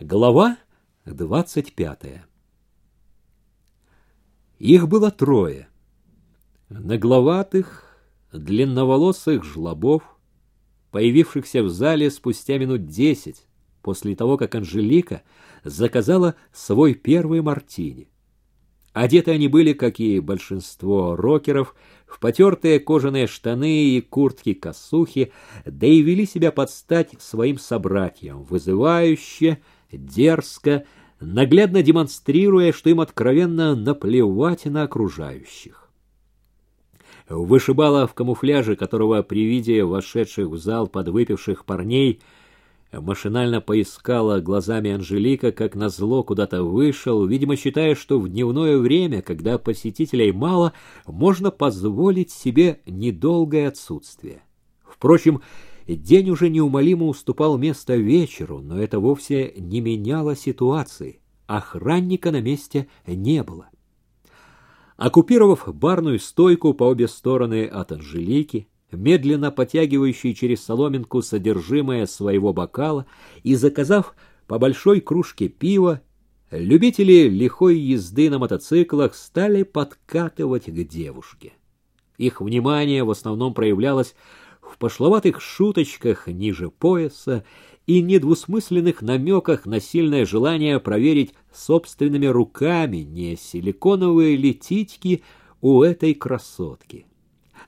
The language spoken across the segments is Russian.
Глава двадцать пятая. Их было трое. Нагловатых, длинноволосых жлобов, появившихся в зале спустя минут десять после того, как Анжелика заказала свой первый мартини. Одеты они были, как и большинство рокеров, в потертые кожаные штаны и куртки-косухи, да и вели себя под стать своим собратьям, вызывающе, дерзко, наглядно демонстрируя, что им откровенно наплевать на окружающих. Вышибала в камуфляже, которого при виде вошедших в зал подвыпивших парней – Машинально поискала глазами Анжелика, как назло куда-то вышел, видимо, считая, что в дневное время, когда посетителей мало, можно позволить себе недолгое отсутствие. Впрочем, день уже неумолимо уступал место вечеру, но это вовсе не меняло ситуации. Охранника на месте не было. Оккупировав барную стойку по обе стороны от Анжелики, медленно потягивающий через соломинку содержимое своего бокала и заказав по большой кружке пива, любители лихой езды на мотоциклах стали подкатывать к девушке. Их внимание в основном проявлялось в пошловатых шуточках ниже пояса и недвусмысленных намеках на сильное желание проверить собственными руками, не силиконовые летитьки у этой красотки.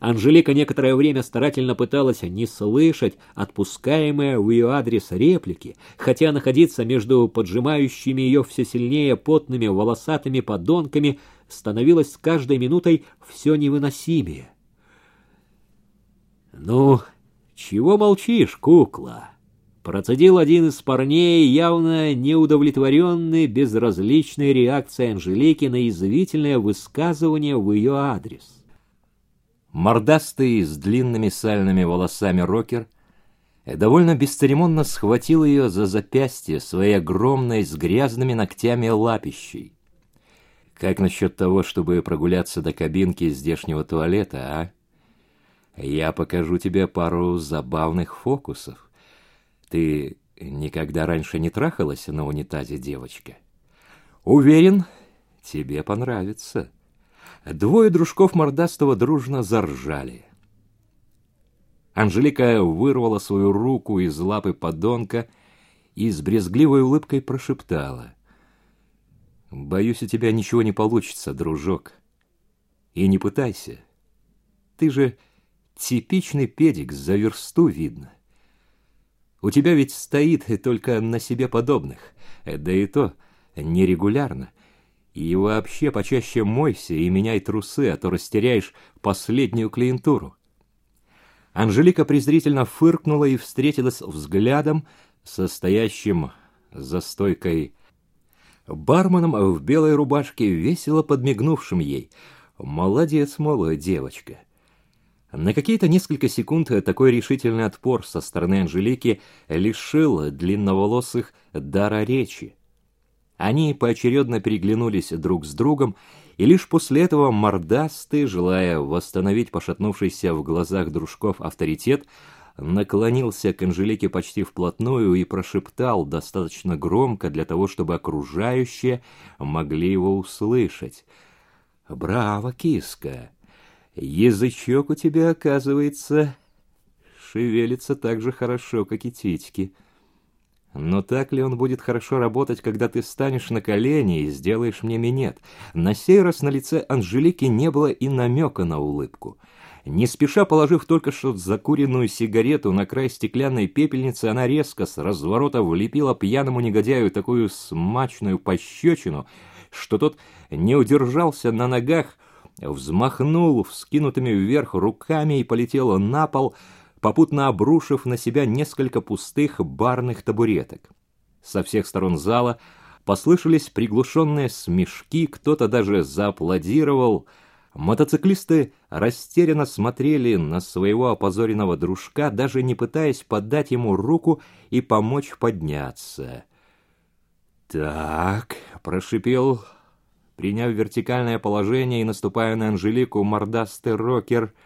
Анжелика некоторое время старательно пыталась не слышать отпускаемые в ее адрес реплики, хотя находиться между поджимающими ее все сильнее потными волосатыми подонками становилось с каждой минутой все невыносимее. «Ну, чего молчишь, кукла?» Процедил один из парней, явно неудовлетворенный безразличной реакцией Анжелики на язвительное высказывание в ее адрес. Мордастый с длинными сальными волосами рокер довольно бесцеремонно схватил ее за запястье своей огромной с грязными ногтями лапищей. Как насчет того, чтобы прогуляться до кабинки здешнего туалета, а? Я покажу тебе пару забавных фокусов. Ты никогда раньше не трахалась на унитазе, девочка? Уверен, тебе понравится. Двое дружков мордастого дружно заржали. Анжелика вырвала свою руку из лапы подонка и с брезгливой улыбкой прошептала. «Боюсь, у тебя ничего не получится, дружок. И не пытайся. Ты же типичный педик, за версту видно. У тебя ведь стоит только на себе подобных, да и то нерегулярно. И вообще почаще мойся и меняй трусы, а то растеряешь последнюю клиентуру. Анжелика презрительно фыркнула и встретилась взглядом, состоящим за стойкой барменом в белой рубашке, весело подмигнувшим ей. «Молодец, малая девочка». На какие-то несколько секунд такой решительный отпор со стороны Анжелики лишил длинноволосых дара речи. Они поочередно переглянулись друг с другом, и лишь после этого мордастый, желая восстановить пошатнувшийся в глазах дружков авторитет, наклонился к Анжелике почти вплотную и прошептал достаточно громко для того, чтобы окружающие могли его услышать. «Браво, киска! Язычок у тебя, оказывается, шевелится так же хорошо, как и титьки». Но так ли он будет хорошо работать, когда ты станешь на колени и сделаешь мне минет? На сей раз на лице Анжелики не было и намека на улыбку. Не спеша положив только что закуренную сигарету на край стеклянной пепельницы, она резко с разворота влепила пьяному негодяю такую смачную пощечину, что тот не удержался на ногах, взмахнул вскинутыми вверх руками и полетел на пол, попутно обрушив на себя несколько пустых барных табуреток. Со всех сторон зала послышались приглушенные смешки, кто-то даже зааплодировал. Мотоциклисты растерянно смотрели на своего опозоренного дружка, даже не пытаясь подать ему руку и помочь подняться. «Так», — прошипел, приняв вертикальное положение и наступая на Анжелику, мордастый рокер —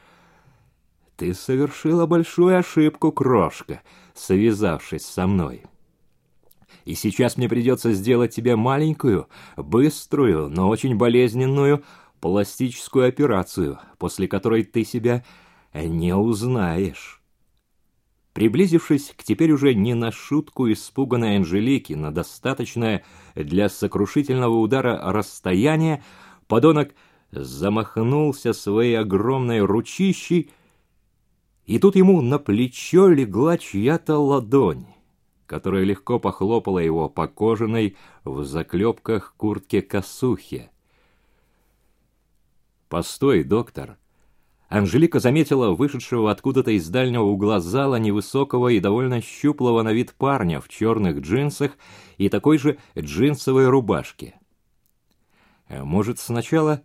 ты совершила большую ошибку, крошка, связавшись со мной. И сейчас мне придется сделать тебе маленькую, быструю, но очень болезненную пластическую операцию, после которой ты себя не узнаешь. Приблизившись к теперь уже не на шутку испуганной Анжелике на достаточное для сокрушительного удара расстояние, подонок замахнулся своей огромной ручищей, и тут ему на плечо легла чья-то ладонь, которая легко похлопала его по кожаной в заклепках куртке косухе. «Постой, доктор!» Анжелика заметила вышедшего откуда-то из дальнего угла зала невысокого и довольно щуплого на вид парня в черных джинсах и такой же джинсовой рубашке. «Может, сначала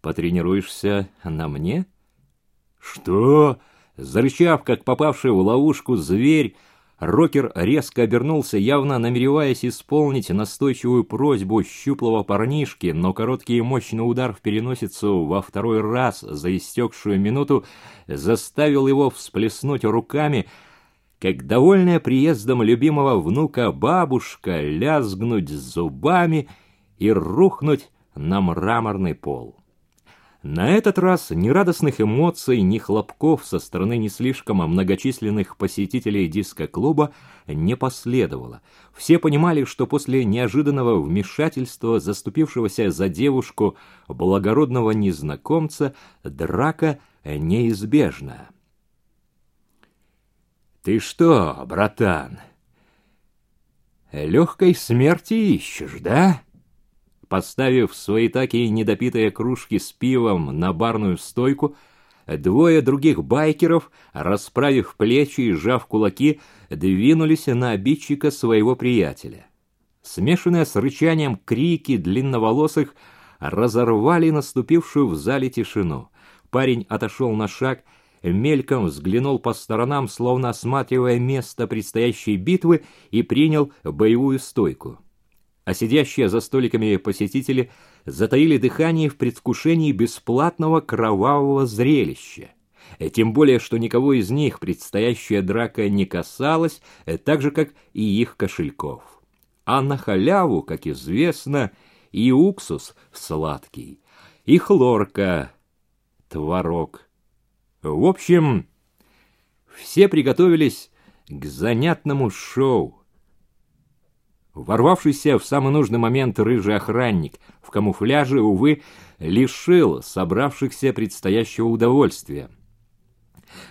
потренируешься на мне?» «Что?» Зарычав, как попавший в ловушку зверь, Рокер резко обернулся, явно намереваясь исполнить настойчивую просьбу щуплого парнишки, но короткий и мощный удар в переносицу во второй раз за истекшую минуту заставил его всплеснуть руками, как довольная приездом любимого внука бабушка лязгнуть зубами и рухнуть на мраморный пол. На этот раз ни радостных эмоций, ни хлопков со стороны не слишком многочисленных посетителей диско-клуба не последовало. Все понимали, что после неожиданного вмешательства заступившегося за девушку благородного незнакомца драка неизбежна. «Ты что, братан, легкой смерти ищешь, да?» Поставив свои такие недопитые кружки с пивом на барную стойку, двое других байкеров, расправив плечи и сжав кулаки, двинулись на обидчика своего приятеля. Смешанные с рычанием крики длинноволосых разорвали наступившую в зале тишину. Парень отошел на шаг, мельком взглянул по сторонам, словно осматривая место предстоящей битвы, и принял боевую стойку а сидящие за столиками посетители затаили дыхание в предвкушении бесплатного кровавого зрелища. Тем более, что никого из них предстоящая драка не касалась, так же, как и их кошельков. А на халяву, как известно, и уксус сладкий, и хлорка, творог. В общем, все приготовились к занятному шоу, Ворвавшийся в самый нужный момент рыжий охранник в камуфляже, увы, лишил собравшихся предстоящего удовольствия.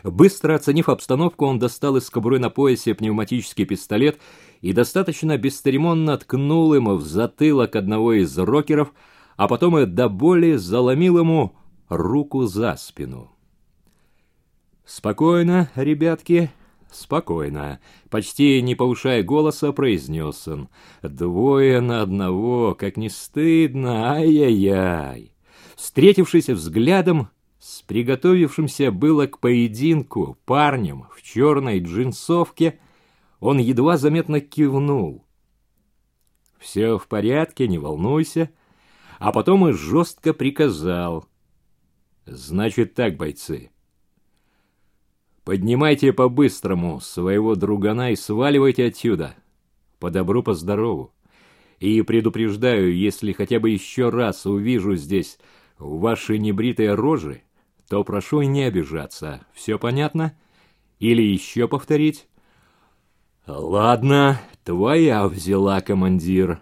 Быстро оценив обстановку, он достал из кобуры на поясе пневматический пистолет и достаточно бесцеремонно ткнул ему в затылок одного из рокеров, а потом и до боли заломил ему руку за спину. «Спокойно, ребятки», «Спокойно», — почти не повышая голоса, произнес он. «Двое на одного, как не стыдно, ай-яй-яй». Встретившись взглядом с приготовившимся было к поединку парнем в черной джинсовке, он едва заметно кивнул. «Все в порядке, не волнуйся», а потом и жестко приказал. «Значит так, бойцы». Поднимайте по-быстрому своего другана и сваливайте отсюда. По добру, по здорову. И предупреждаю, если хотя бы еще раз увижу здесь ваши небритые рожи, то прошу не обижаться. Все понятно? Или еще повторить? Ладно, твоя взяла, командир.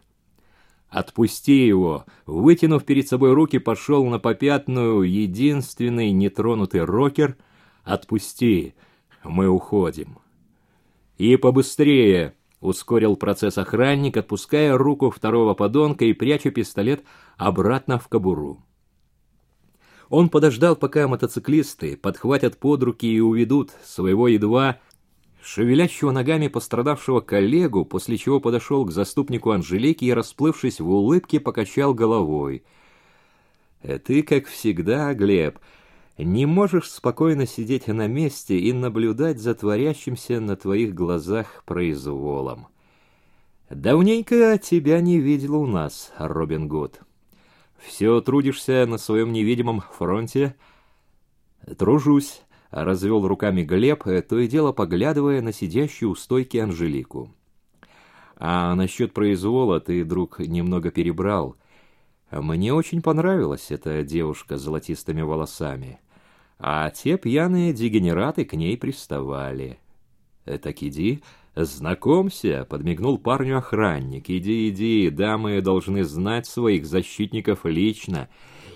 Отпусти его. Вытянув перед собой руки, пошел на попятную единственный нетронутый рокер — Отпусти, мы уходим. И побыстрее, ускорил процесс охранник, отпуская руку второго подонка и пряча пистолет обратно в кобуру. Он подождал, пока мотоциклисты подхватят под руки и уведут своего едва шевелящего ногами пострадавшего коллегу, после чего подошел к заступнику Анжелики и, расплывшись в улыбке, покачал головой. «Э, «Ты, как всегда, Глеб, не можешь спокойно сидеть на месте и наблюдать за творящимся на твоих глазах произволом. Давненько тебя не видел у нас, Робин Гуд. Все трудишься на своем невидимом фронте? Тружусь, развел руками Глеб, то и дело поглядывая на сидящую у стойки Анжелику. А насчет произвола ты, друг, немного перебрал. Мне очень понравилась эта девушка с золотистыми волосами. А те пьяные дегенераты к ней приставали. Так иди, знакомься, подмигнул парню охранник. Иди, иди, дамы должны знать своих защитников лично.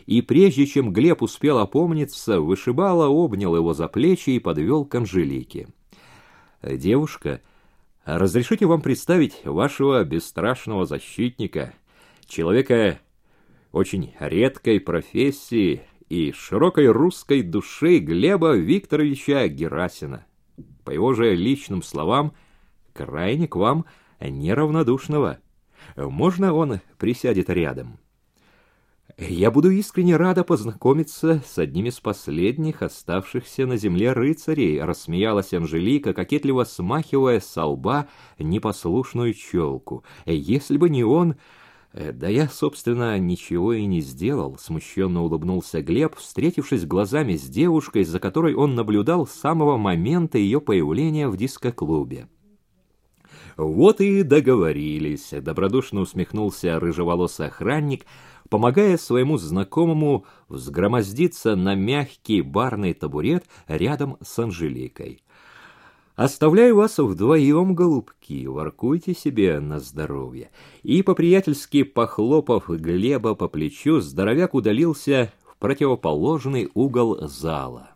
И прежде чем Глеб успел опомниться, вышибала обнял его за плечи и подвел к Анжелике. Девушка, разрешите вам представить вашего бесстрашного защитника, человека очень редкой профессии и широкой русской души Глеба Викторовича Герасина. По его же личным словам, крайне к вам неравнодушного. Можно он присядет рядом? Я буду искренне рада познакомиться с одним из последних оставшихся на земле рыцарей, рассмеялась Анжелика, кокетливо смахивая со лба непослушную челку. Если бы не он... Э, «Да я, собственно, ничего и не сделал», — смущенно улыбнулся Глеб, встретившись глазами с девушкой, за которой он наблюдал с самого момента ее появления в дискоклубе. «Вот и договорились», — добродушно усмехнулся рыжеволосый охранник, помогая своему знакомому взгромоздиться на мягкий барный табурет рядом с Анжеликой. Оставляю вас вдвоем, голубки, воркуйте себе на здоровье. И по-приятельски похлопав Глеба по плечу, здоровяк удалился в противоположный угол зала.